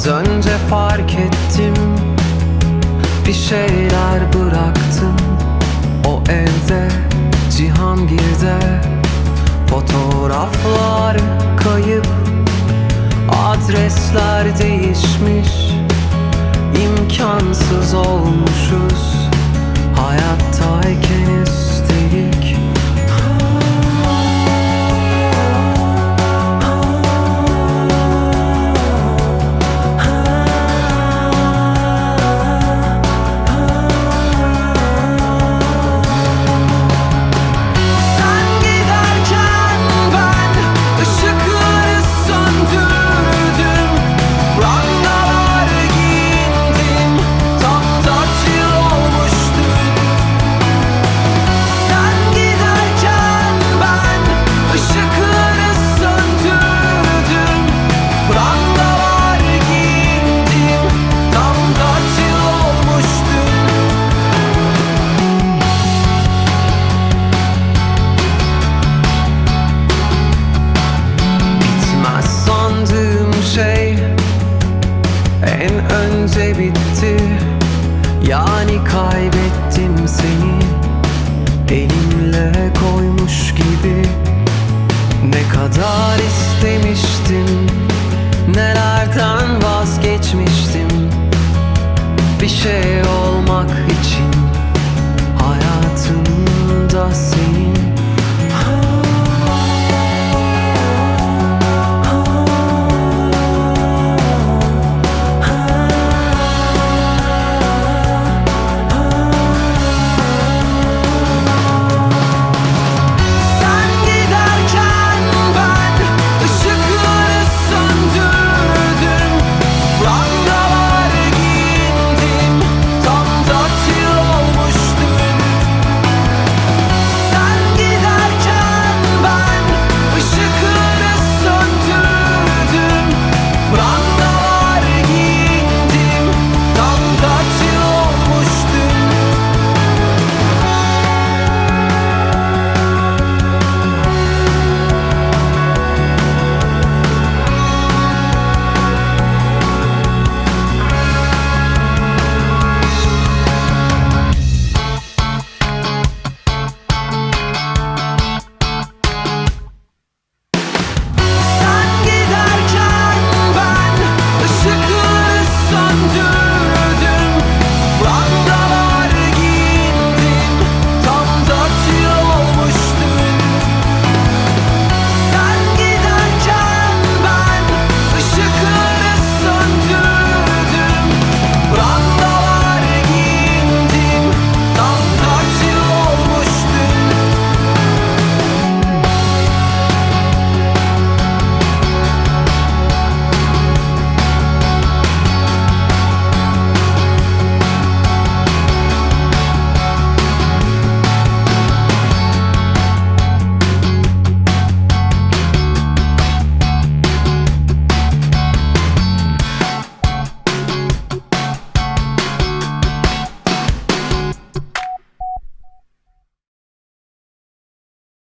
Az önce fark ettim Bir şeyler bıraktım. O evde Cihangir'de Fotoğraflar kayıp Adresler değişmiş. İmkansız olmuşuz Yani kaybettim seni. Elimle koymuş gibi. Ne kadar istemiştim. Nelerden vazgeçmiştim. Bir şey olmak için Hayatımda seni.